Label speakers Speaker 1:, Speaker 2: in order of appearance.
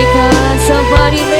Speaker 1: mereka Safari